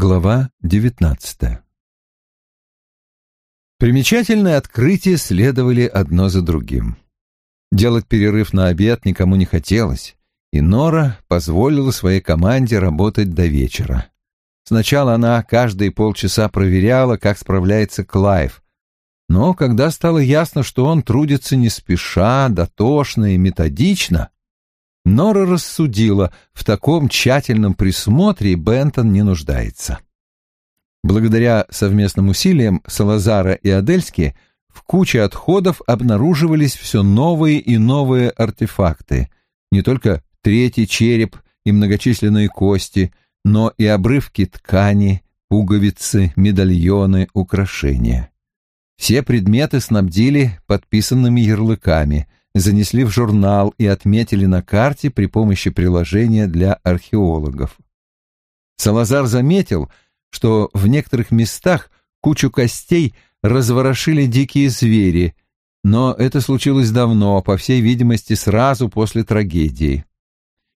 Глава девятнадцатая Примечательные открытия следовали одно за другим. Делать перерыв на обед никому не хотелось, и Нора позволила своей команде работать до вечера. Сначала она каждые полчаса проверяла, как справляется Клайв, но когда стало ясно, что он трудится не спеша, дотошно и методично, Нора рассудила, в таком тщательном присмотре Бентон не нуждается. Благодаря совместным усилиям Салазара и Адельски в куче отходов обнаруживались все новые и новые артефакты, не только третий череп и многочисленные кости, но и обрывки ткани, пуговицы, медальоны, украшения. Все предметы снабдили подписанными ярлыками – занесли в журнал и отметили на карте при помощи приложения для археологов. Салазар заметил, что в некоторых местах кучу костей разворошили дикие звери, но это случилось давно, по всей видимости, сразу после трагедии.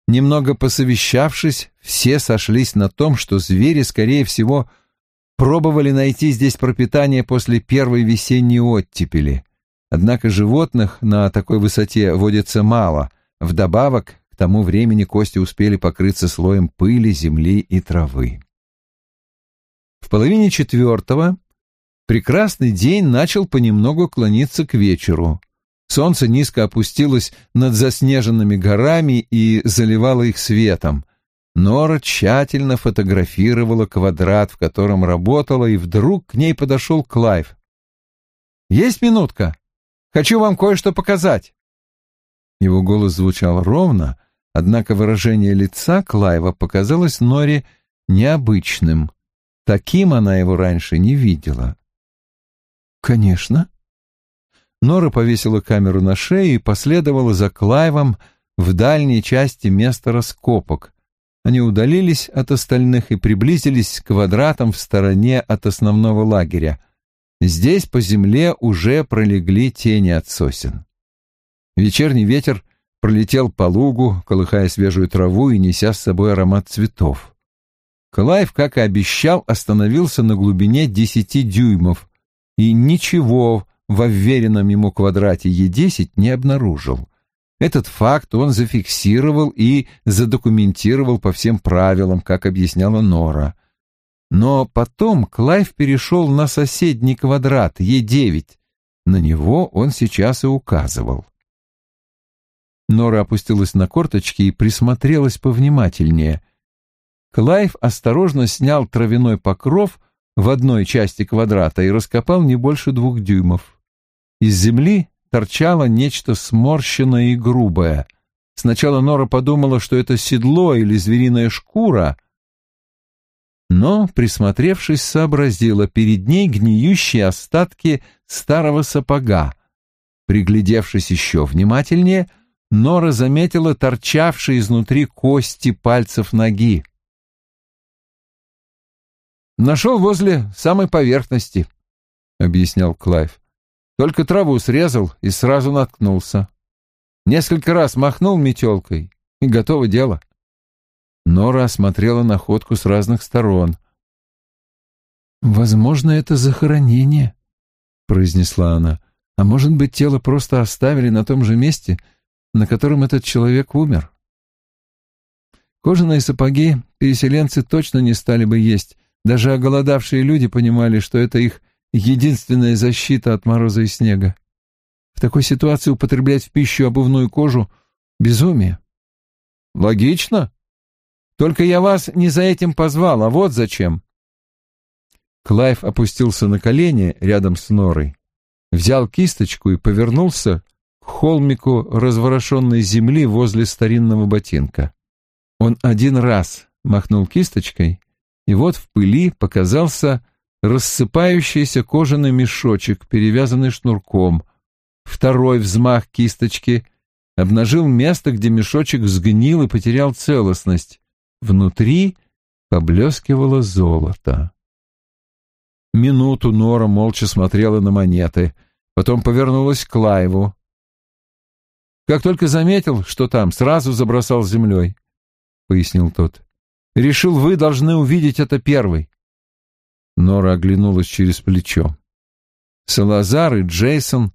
Немного посовещавшись, все сошлись на том, что звери, скорее всего, пробовали найти здесь пропитание после первой весенней оттепели. Однако животных на такой высоте водится мало. Вдобавок, к тому времени кости успели покрыться слоем пыли, земли и травы. В половине четвертого прекрасный день начал понемногу клониться к вечеру. Солнце низко опустилось над заснеженными горами и заливало их светом. Нора тщательно фотографировала квадрат, в котором работала, и вдруг к ней подошел Клайв. «Есть минутка?» Хочу вам кое-что показать». Его голос звучал ровно, однако выражение лица Клайва показалось Норе необычным. Таким она его раньше не видела. «Конечно». Нора повесила камеру на шею и последовала за Клайвом в дальней части места раскопок. Они удалились от остальных и приблизились к квадратам в стороне от основного лагеря — Здесь по земле уже пролегли тени от сосен. Вечерний ветер пролетел по лугу, колыхая свежую траву и неся с собой аромат цветов. Клайв, как и обещал, остановился на глубине десяти дюймов и ничего в вверенном ему квадрате Е10 не обнаружил. Этот факт он зафиксировал и задокументировал по всем правилам, как объясняла Нора. Но потом Клайв перешел на соседний квадрат, Е9. На него он сейчас и указывал. Нора опустилась на корточки и присмотрелась повнимательнее. Клайв осторожно снял травяной покров в одной части квадрата и раскопал не больше двух дюймов. Из земли торчало нечто сморщенное и грубое. Сначала Нора подумала, что это седло или звериная шкура, но, присмотревшись, сообразила перед ней гниющие остатки старого сапога. Приглядевшись еще внимательнее, Нора заметила торчавшие изнутри кости пальцев ноги. «Нашел возле самой поверхности», — объяснял Клайв. «Только траву срезал и сразу наткнулся. Несколько раз махнул метелкой, и готово дело». Нора осмотрела находку с разных сторон. «Возможно, это захоронение», — произнесла она. «А может быть, тело просто оставили на том же месте, на котором этот человек умер?» Кожаные сапоги переселенцы точно не стали бы есть. Даже оголодавшие люди понимали, что это их единственная защита от мороза и снега. В такой ситуации употреблять в пищу обувную кожу — безумие. «Логично», только я вас не за этим позвал, а вот зачем. Клайв опустился на колени рядом с норой, взял кисточку и повернулся к холмику разворошенной земли возле старинного ботинка. Он один раз махнул кисточкой, и вот в пыли показался рассыпающийся кожаный мешочек, перевязанный шнурком. Второй взмах кисточки обнажил место, где мешочек сгнил и потерял целостность. Внутри поблескивало золото. Минуту Нора молча смотрела на монеты, потом повернулась к Лайву. «Как только заметил, что там, сразу забросал землей», — пояснил тот. «Решил, вы должны увидеть это первый. Нора оглянулась через плечо. Салазар и Джейсон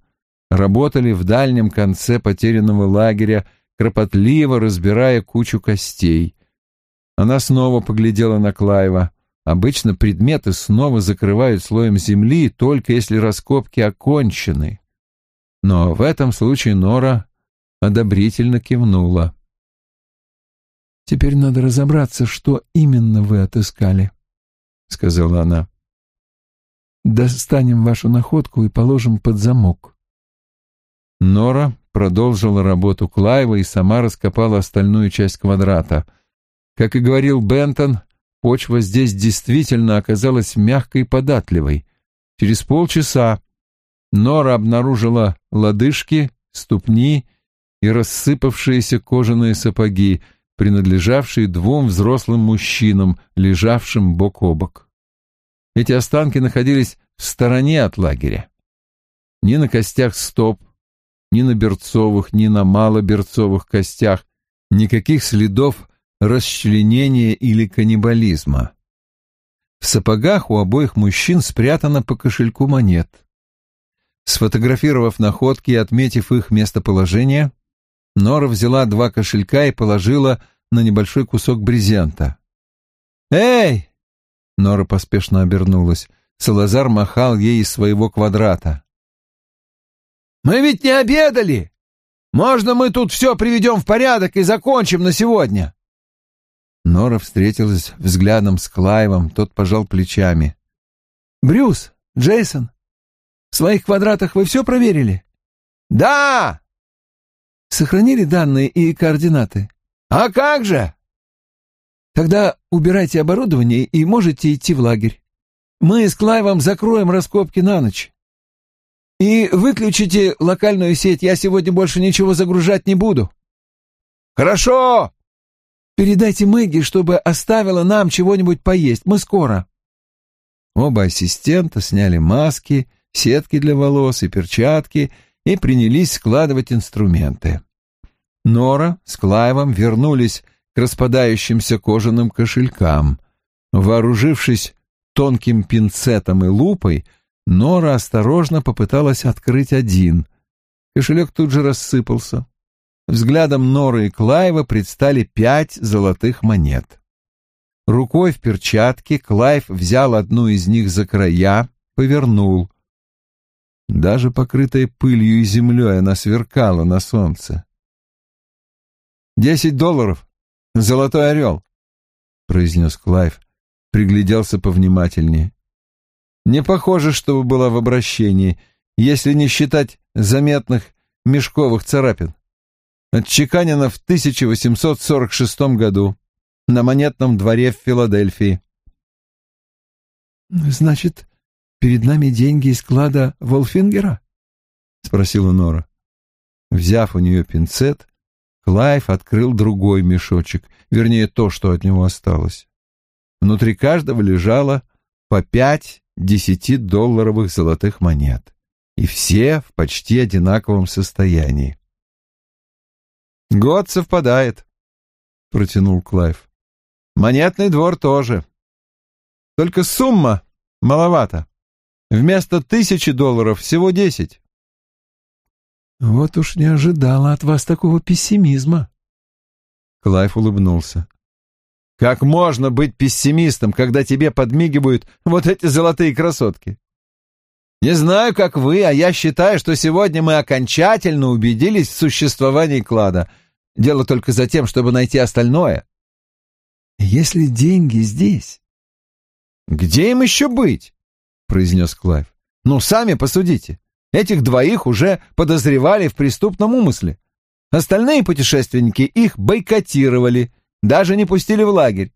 работали в дальнем конце потерянного лагеря, кропотливо разбирая кучу костей. Она снова поглядела на Клайва. Обычно предметы снова закрывают слоем земли, только если раскопки окончены. Но в этом случае Нора одобрительно кивнула. «Теперь надо разобраться, что именно вы отыскали», — сказала она. «Достанем вашу находку и положим под замок». Нора продолжила работу Клайва и сама раскопала остальную часть квадрата. Как и говорил Бентон, почва здесь действительно оказалась мягкой и податливой. Через полчаса Нора обнаружила лодыжки, ступни и рассыпавшиеся кожаные сапоги, принадлежавшие двум взрослым мужчинам, лежавшим бок о бок. Эти останки находились в стороне от лагеря. Ни на костях стоп, ни на берцовых, ни на малоберцовых костях никаких следов расчленения или каннибализма. В сапогах у обоих мужчин спрятано по кошельку монет. Сфотографировав находки и отметив их местоположение, Нора взяла два кошелька и положила на небольшой кусок брезента. «Эй!» — Нора поспешно обернулась. Салазар махал ей из своего квадрата. «Мы ведь не обедали! Можно мы тут все приведем в порядок и закончим на сегодня?» Нора встретилась взглядом с Клайвом, тот пожал плечами. «Брюс, Джейсон, в своих квадратах вы все проверили?» «Да!» Сохранили данные и координаты? А как же? Тогда убирайте оборудование и можете идти в лагерь. Мы с Клайвом закроем раскопки на ночь. И выключите локальную сеть, я сегодня больше ничего загружать не буду. Хорошо. Передайте Мэгги, чтобы оставила нам чего-нибудь поесть. Мы скоро. Оба ассистента сняли маски, сетки для волос и перчатки — и принялись складывать инструменты. Нора с Клайвом вернулись к распадающимся кожаным кошелькам. Вооружившись тонким пинцетом и лупой, Нора осторожно попыталась открыть один. Кошелек тут же рассыпался. Взглядам Норы и Клайва предстали пять золотых монет. Рукой в перчатке Клайв взял одну из них за края, повернул. Даже покрытая пылью и землей она сверкала на солнце. «Десять долларов! Золотой орел!» — произнес Клайв, пригляделся повнимательнее. «Не похоже, чтобы была в обращении, если не считать заметных мешковых царапин. Отчеканено в 1846 году на монетном дворе в Филадельфии». «Значит, перед нами деньги из склада Волфингера?» — спросила Нора. Взяв у нее пинцет, Клайв открыл другой мешочек, вернее, то, что от него осталось. Внутри каждого лежало по пять десятидолларовых золотых монет, и все в почти одинаковом состоянии. «Год совпадает», — протянул Клайв. «Монетный двор тоже. Только сумма маловато. Вместо тысячи долларов всего десять. Вот уж не ожидала от вас такого пессимизма. Клайв улыбнулся. Как можно быть пессимистом, когда тебе подмигивают вот эти золотые красотки? Не знаю, как вы, а я считаю, что сегодня мы окончательно убедились в существовании клада. Дело только за тем, чтобы найти остальное. Если деньги здесь... Где им еще быть? произнес Клайв. «Ну, сами посудите. Этих двоих уже подозревали в преступном умысле. Остальные путешественники их бойкотировали, даже не пустили в лагерь.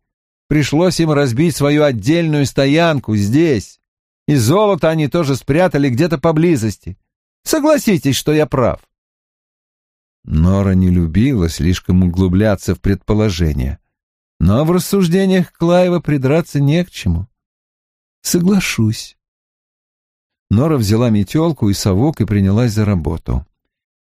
Пришлось им разбить свою отдельную стоянку здесь. И золото они тоже спрятали где-то поблизости. Согласитесь, что я прав». Нора не любила слишком углубляться в предположения. Но в рассуждениях Клаева придраться не к чему. «Соглашусь», Нора взяла метелку и совок и принялась за работу.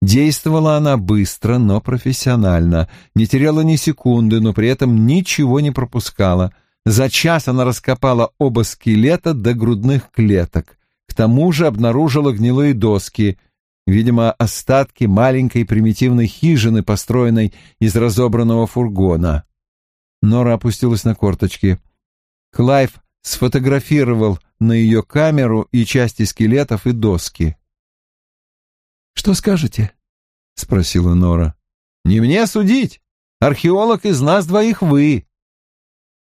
Действовала она быстро, но профессионально, не теряла ни секунды, но при этом ничего не пропускала. За час она раскопала оба скелета до грудных клеток. К тому же обнаружила гнилые доски, видимо, остатки маленькой примитивной хижины, построенной из разобранного фургона. Нора опустилась на корточки. Клайв сфотографировал на ее камеру и части скелетов, и доски. «Что скажете?» — спросила Нора. «Не мне судить. Археолог из нас двоих вы».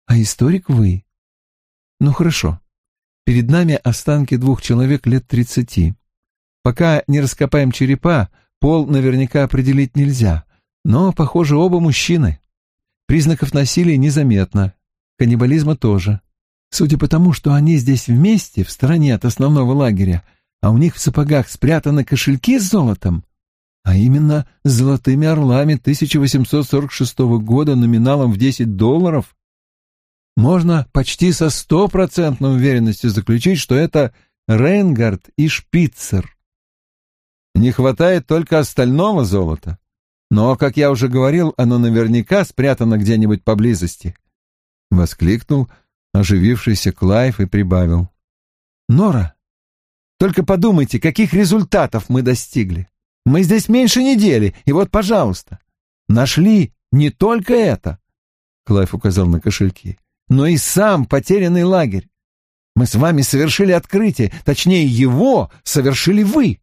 «А историк вы?» «Ну хорошо. Перед нами останки двух человек лет тридцати. Пока не раскопаем черепа, пол наверняка определить нельзя, но, похоже, оба мужчины. Признаков насилия незаметно, каннибализма тоже. Судя по тому, что они здесь вместе, в стороне от основного лагеря, а у них в сапогах спрятаны кошельки с золотом, а именно с золотыми орлами 1846 года номиналом в 10 долларов, можно почти со стопроцентной уверенностью заключить, что это Рейнгард и Шпицер. Не хватает только остального золота. Но, как я уже говорил, оно наверняка спрятано где-нибудь поблизости. Воскликнул оживившийся Клайв и прибавил. Нора, только подумайте, каких результатов мы достигли. Мы здесь меньше недели, и вот, пожалуйста, нашли не только это, Клайв указал на кошельки, но и сам потерянный лагерь. Мы с вами совершили открытие, точнее, его совершили вы.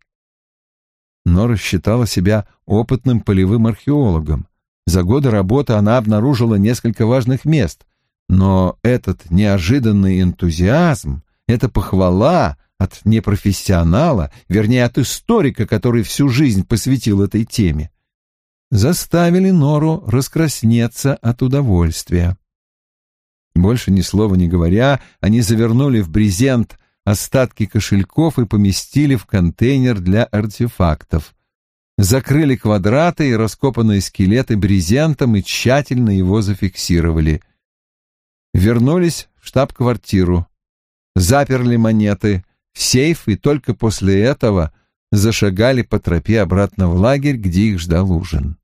Нора считала себя опытным полевым археологом. За годы работы она обнаружила несколько важных мест, но этот неожиданный энтузиазм, эта похвала от непрофессионала, вернее, от историка, который всю жизнь посвятил этой теме, заставили Нору раскраснеться от удовольствия. Больше ни слова не говоря, они завернули в брезент остатки кошельков и поместили в контейнер для артефактов. Закрыли квадраты и раскопанные скелеты брезентом и тщательно его зафиксировали. Вернулись в штаб-квартиру. Заперли монеты в сейф и только после этого зашагали по тропе обратно в лагерь, где их ждал ужин.